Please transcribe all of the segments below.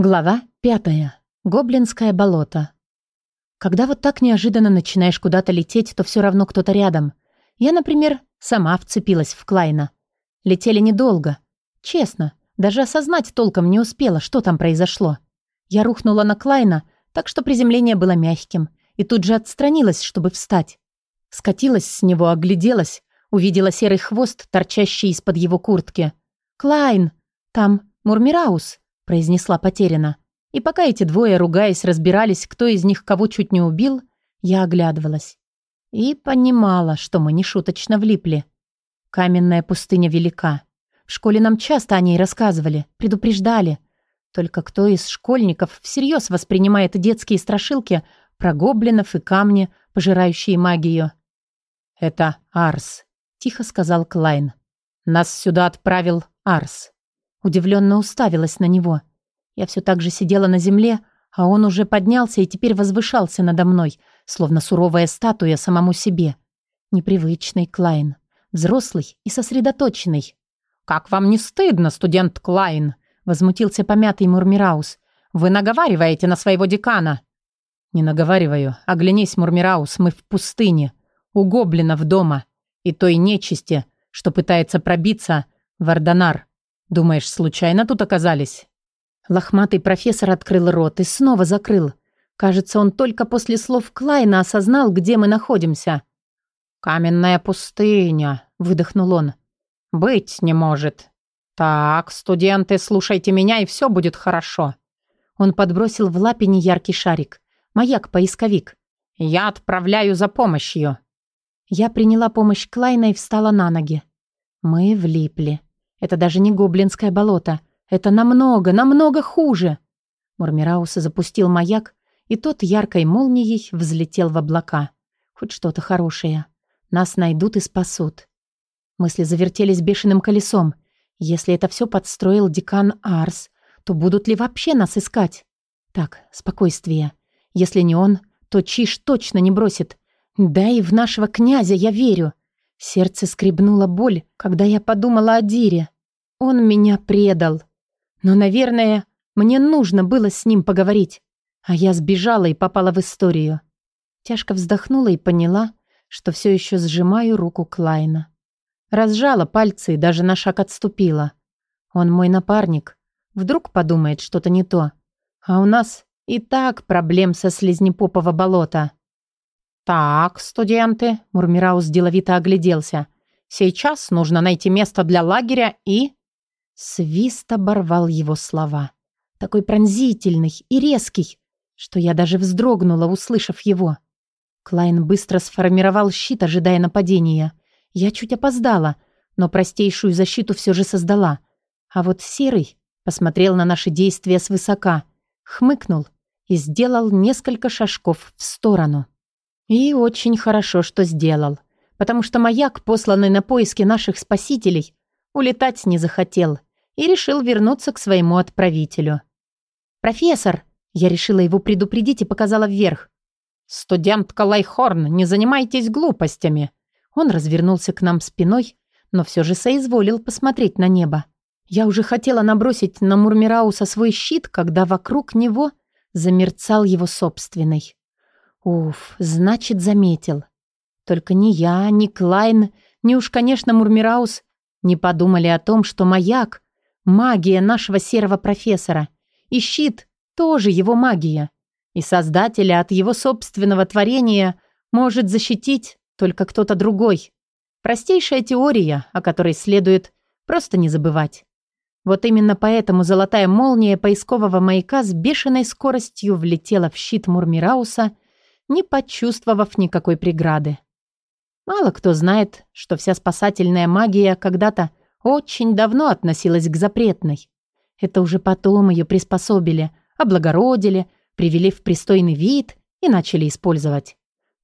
Глава пятая. Гоблинское болото. Когда вот так неожиданно начинаешь куда-то лететь, то все равно кто-то рядом. Я, например, сама вцепилась в Клайна. Летели недолго. Честно, даже осознать толком не успела, что там произошло. Я рухнула на Клайна, так что приземление было мягким, и тут же отстранилась, чтобы встать. Скатилась с него, огляделась, увидела серый хвост, торчащий из-под его куртки. «Клайн! Там Мурмираус!» Произнесла потеряно. И пока эти двое, ругаясь, разбирались, кто из них кого чуть не убил, я оглядывалась. И понимала, что мы не шуточно влипли. Каменная пустыня велика. В школе нам часто о ней рассказывали, предупреждали. Только кто из школьников всерьез воспринимает детские страшилки про гоблинов и камни, пожирающие магию? «Это Арс», — тихо сказал Клайн. «Нас сюда отправил Арс». Удивленно уставилась на него. Я все так же сидела на земле, а он уже поднялся и теперь возвышался надо мной, словно суровая статуя самому себе. Непривычный Клайн. Взрослый и сосредоточенный. «Как вам не стыдно, студент Клайн?» Возмутился помятый Мурмираус. «Вы наговариваете на своего декана». «Не наговариваю. Оглянись, Мурмираус, мы в пустыне. У гоблинов дома. И той нечисти, что пытается пробиться в Ордонар. Думаешь, случайно тут оказались?» Лохматый профессор открыл рот и снова закрыл. Кажется, он только после слов Клайна осознал, где мы находимся. «Каменная пустыня», — выдохнул он. «Быть не может. Так, студенты, слушайте меня, и все будет хорошо». Он подбросил в лапе яркий шарик. Маяк-поисковик. «Я отправляю за помощью». Я приняла помощь Клайна и встала на ноги. Мы влипли. Это даже не гоблинское болото. Это намного, намного хуже. Мурмираус запустил маяк, и тот яркой молнией взлетел в облака. Хоть что-то хорошее. Нас найдут и спасут. Мысли завертелись бешеным колесом. Если это все подстроил декан Арс, то будут ли вообще нас искать? Так, спокойствие. Если не он, то Чиш точно не бросит. Да и в нашего князя я верю. Сердце скребнуло боль, когда я подумала о Дире. Он меня предал. Но, наверное, мне нужно было с ним поговорить. А я сбежала и попала в историю. Тяжко вздохнула и поняла, что все еще сжимаю руку Клайна. Разжала пальцы и даже на шаг отступила. Он мой напарник. Вдруг подумает что-то не то. А у нас и так проблем со слизнепопового болота. «Так, студенты», — Мурмираус деловито огляделся. «Сейчас нужно найти место для лагеря и...» Свист оборвал его слова. Такой пронзительный и резкий, что я даже вздрогнула, услышав его. Клайн быстро сформировал щит, ожидая нападения. Я чуть опоздала, но простейшую защиту все же создала. А вот Серый посмотрел на наши действия свысока, хмыкнул и сделал несколько шажков в сторону. И очень хорошо, что сделал, потому что маяк, посланный на поиски наших спасителей, улетать не захотел и решил вернуться к своему отправителю. «Профессор!» Я решила его предупредить и показала вверх. «Студентка Лайхорн, не занимайтесь глупостями!» Он развернулся к нам спиной, но все же соизволил посмотреть на небо. Я уже хотела набросить на Мурмирауса свой щит, когда вокруг него замерцал его собственный. Уф, значит, заметил. Только ни я, ни Клайн, ни уж, конечно, Мурмираус не подумали о том, что маяк — магия нашего серого профессора. И щит — тоже его магия. И создателя от его собственного творения может защитить только кто-то другой. Простейшая теория, о которой следует просто не забывать. Вот именно поэтому золотая молния поискового маяка с бешеной скоростью влетела в щит Мурмирауса — не почувствовав никакой преграды. Мало кто знает, что вся спасательная магия когда-то очень давно относилась к запретной. Это уже потом ее приспособили, облагородили, привели в пристойный вид и начали использовать.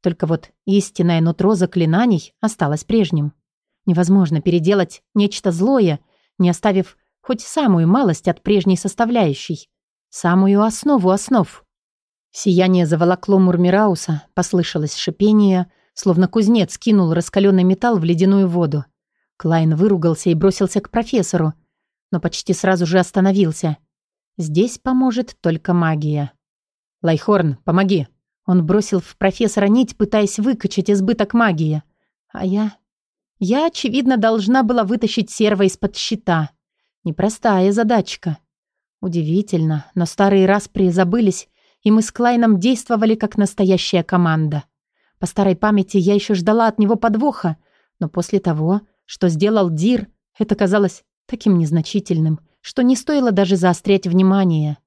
Только вот истинное нутро заклинаний осталось прежним. Невозможно переделать нечто злое, не оставив хоть самую малость от прежней составляющей, самую основу основ. Сияние заволокло Мурмирауса, послышалось шипение, словно кузнец кинул раскаленный металл в ледяную воду. Клайн выругался и бросился к профессору, но почти сразу же остановился. Здесь поможет только магия. «Лайхорн, помоги!» Он бросил в профессора нить, пытаясь выкачать избыток магии. А я... Я, очевидно, должна была вытащить серва из-под щита. Непростая задачка. Удивительно, но старые распри забылись, и мы с Клайном действовали как настоящая команда. По старой памяти я еще ждала от него подвоха, но после того, что сделал Дир, это казалось таким незначительным, что не стоило даже заострять внимание.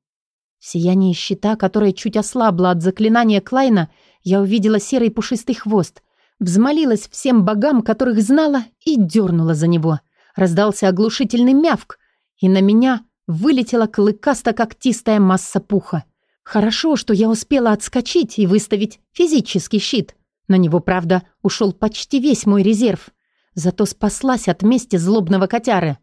В сиянии щита, которое чуть ослабло от заклинания Клайна, я увидела серый пушистый хвост, взмолилась всем богам, которых знала, и дернула за него. Раздался оглушительный мявк, и на меня вылетела клыкасто-когтистая масса пуха. Хорошо, что я успела отскочить и выставить физический щит. На него, правда, ушел почти весь мой резерв. Зато спаслась от мести злобного котяры.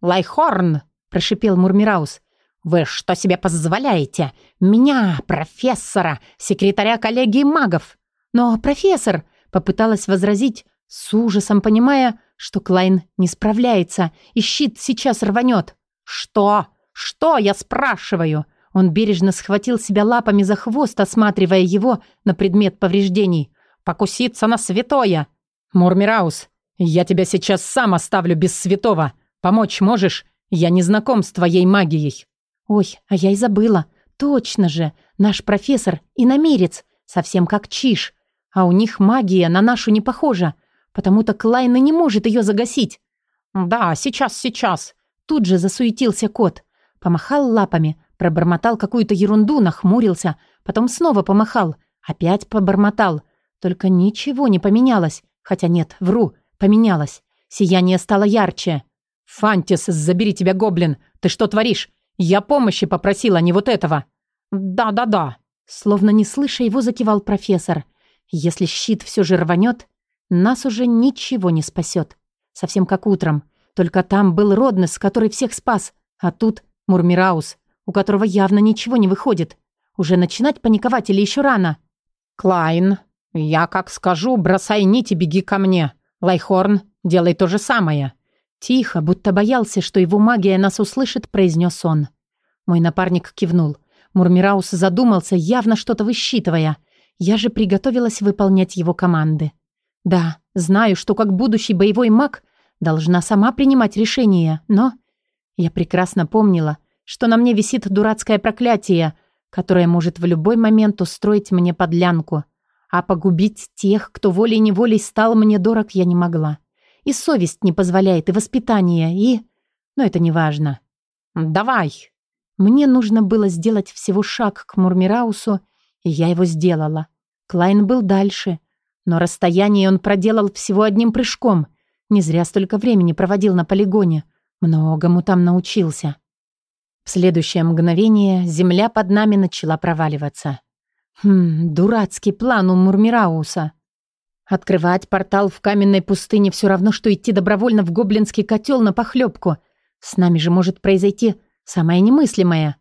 «Лайхорн!» – прошипел Мурмираус. «Вы что себе позволяете? Меня, профессора, секретаря коллегии магов!» «Но, профессор!» – попыталась возразить, с ужасом понимая, что Клайн не справляется, и щит сейчас рванет. «Что? Что, я спрашиваю?» Он бережно схватил себя лапами за хвост, осматривая его на предмет повреждений. «Покуситься на святое!» «Мурмираус, я тебя сейчас сам оставлю без святого. Помочь можешь? Я не знаком с твоей магией». «Ой, а я и забыла. Точно же, наш профессор иномерец, совсем как Чиш. А у них магия на нашу не похожа, потому-то Клайн и не может ее загасить». «Да, сейчас, сейчас». Тут же засуетился кот. Помахал лапами, Пробормотал какую-то ерунду, нахмурился, потом снова помахал, опять побормотал. Только ничего не поменялось. Хотя нет, вру, поменялось. Сияние стало ярче. «Фантис, забери тебя, гоблин! Ты что творишь? Я помощи попросила, а не вот этого!» «Да-да-да!» Словно не слыша его, закивал профессор. «Если щит все же рванет, нас уже ничего не спасет. Совсем как утром. Только там был Роднес, который всех спас, а тут Мурмираус у которого явно ничего не выходит. Уже начинать паниковать или еще рано? «Клайн, я как скажу, бросай нить и беги ко мне. Лайхорн, делай то же самое». Тихо, будто боялся, что его магия нас услышит, произнес он. Мой напарник кивнул. Мурмираус задумался, явно что-то высчитывая. Я же приготовилась выполнять его команды. Да, знаю, что как будущий боевой маг должна сама принимать решения, но... Я прекрасно помнила, что на мне висит дурацкое проклятие, которое может в любой момент устроить мне подлянку. А погубить тех, кто волей-неволей стал мне дорог, я не могла. И совесть не позволяет, и воспитание, и... Но это не важно. «Давай!» Мне нужно было сделать всего шаг к Мурмираусу, и я его сделала. Клайн был дальше, но расстояние он проделал всего одним прыжком. Не зря столько времени проводил на полигоне. Многому там научился. Следующее мгновение земля под нами начала проваливаться. Хм, дурацкий план у Мурмирауса. Открывать портал в каменной пустыне все равно, что идти добровольно в гоблинский котел на похлебку. С нами же может произойти самое немыслимое.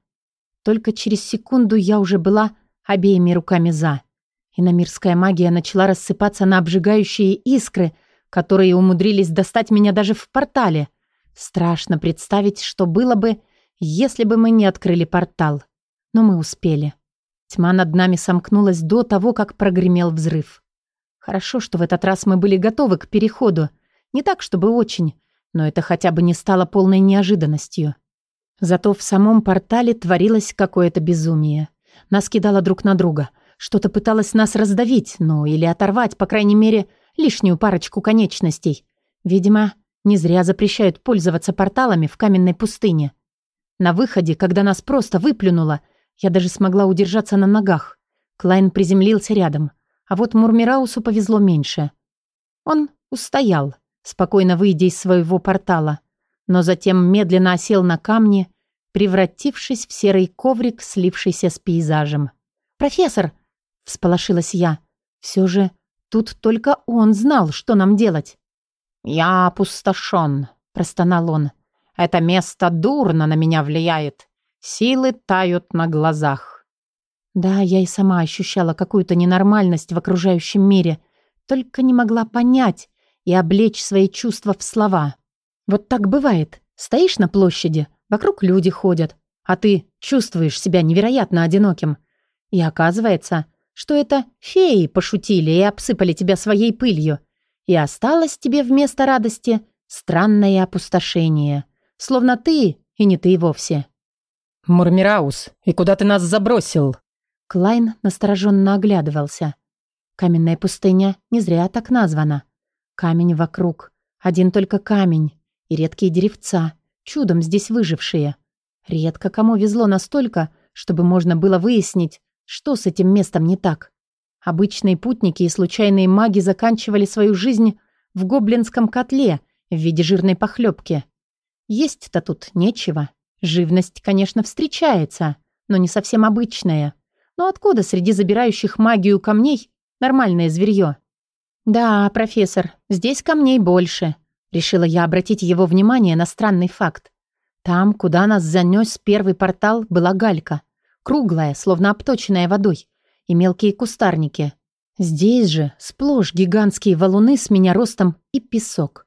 Только через секунду я уже была обеими руками за. Иномирская магия начала рассыпаться на обжигающие искры, которые умудрились достать меня даже в портале. Страшно представить, что было бы, если бы мы не открыли портал. Но мы успели. Тьма над нами сомкнулась до того, как прогремел взрыв. Хорошо, что в этот раз мы были готовы к переходу. Не так, чтобы очень, но это хотя бы не стало полной неожиданностью. Зато в самом портале творилось какое-то безумие. Нас кидало друг на друга. Что-то пыталось нас раздавить, ну или оторвать, по крайней мере, лишнюю парочку конечностей. Видимо, не зря запрещают пользоваться порталами в каменной пустыне. На выходе, когда нас просто выплюнуло, я даже смогла удержаться на ногах. Клайн приземлился рядом, а вот Мурмираусу повезло меньше. Он устоял, спокойно выйдя из своего портала, но затем медленно осел на камни, превратившись в серый коврик, слившийся с пейзажем. «Профессор!» — всполошилась я. «Все же тут только он знал, что нам делать». «Я опустошен», — простонал он. Это место дурно на меня влияет. Силы тают на глазах. Да, я и сама ощущала какую-то ненормальность в окружающем мире, только не могла понять и облечь свои чувства в слова. Вот так бывает. Стоишь на площади, вокруг люди ходят, а ты чувствуешь себя невероятно одиноким. И оказывается, что это феи пошутили и обсыпали тебя своей пылью, и осталось тебе вместо радости странное опустошение, словно ты и не ты вовсе. «Мурмираус, и куда ты нас забросил?» Клайн настороженно оглядывался. Каменная пустыня не зря так названа. Камень вокруг, один только камень и редкие деревца, чудом здесь выжившие. Редко кому везло настолько, чтобы можно было выяснить, что с этим местом не так. Обычные путники и случайные маги заканчивали свою жизнь в гоблинском котле в виде жирной похлебки. Есть-то тут нечего. Живность, конечно, встречается, но не совсем обычная. Но откуда среди забирающих магию камней нормальное зверье? Да, профессор, здесь камней больше. Решила я обратить его внимание на странный факт. Там, куда нас занес первый портал, была галька. Круглая, словно обточенная водой. И мелкие кустарники. Здесь же сплошь гигантские валуны с меня ростом и песок.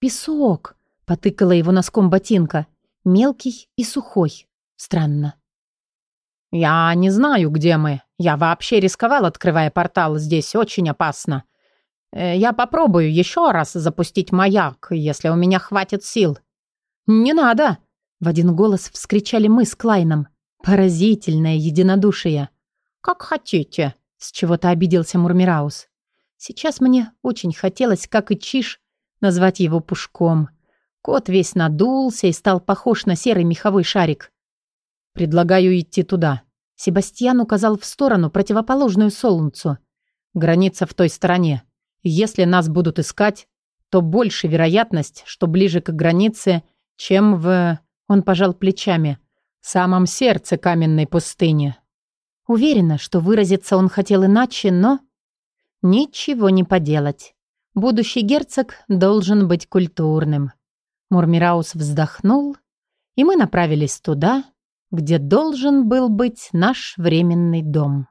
«Песок!» — потыкала его носком ботинка. Мелкий и сухой. Странно. «Я не знаю, где мы. Я вообще рисковал, открывая портал. Здесь очень опасно. Э, я попробую еще раз запустить маяк, если у меня хватит сил». «Не надо!» — в один голос вскричали мы с Клайном. Поразительное единодушие. «Как хотите», — с чего-то обиделся Мурмираус. Сейчас мне очень хотелось, как и Чиш, назвать его Пушком. Кот весь надулся и стал похож на серый меховой шарик. «Предлагаю идти туда». Себастьян указал в сторону, противоположную солнцу. «Граница в той стороне. Если нас будут искать, то больше вероятность, что ближе к границе, чем в...» Он пожал плечами. «В самом сердце каменной пустыни». Уверена, что выразиться он хотел иначе, но... Ничего не поделать. Будущий герцог должен быть культурным. Мурмираус вздохнул, и мы направились туда, где должен был быть наш временный дом.